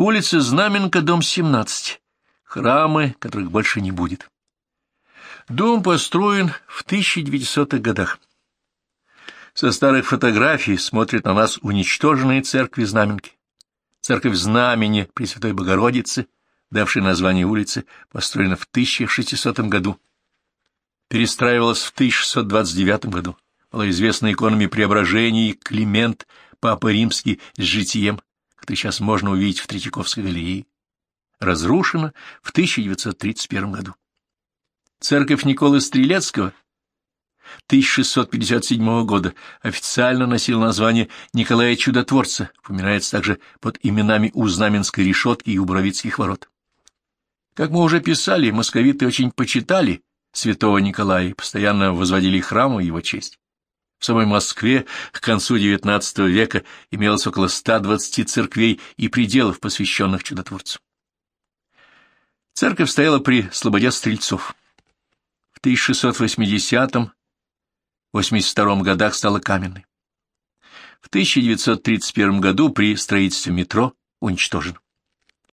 Улица Знаменка, дом 17. Храмы, которых больше не будет. Дом построен в 1900-х годах. Со старых фотографий смотрят на нас уничтоженные церкви Знаменки. Церковь Знамени Пресвятой Богородицы, давшая название улицы, построена в 1600 году. Перестраивалась в 1629 году. Была известна иконами Преображения и Климент, Папа Римский с житием, который сейчас можно увидеть в Третьяковской галерее. Разрушена в 1931 году. Церковь Николы Стрелецкого 1657 года официально носил название Николая Чудотворца, упоминается также под именами у Знаменской решетки и у Боровицких ворот. Как мы уже писали, московиты очень почитали святого Николая и постоянно возводили храмы его честь. В самой Москве к концу XIX века имелось около 120 церквей и пределов, посвященных чудотворцу. Церковь стояла при Слободе Стрельцов. В 1680 1982 годах стала каменной. В 1931 году при строительстве метро уничтожена.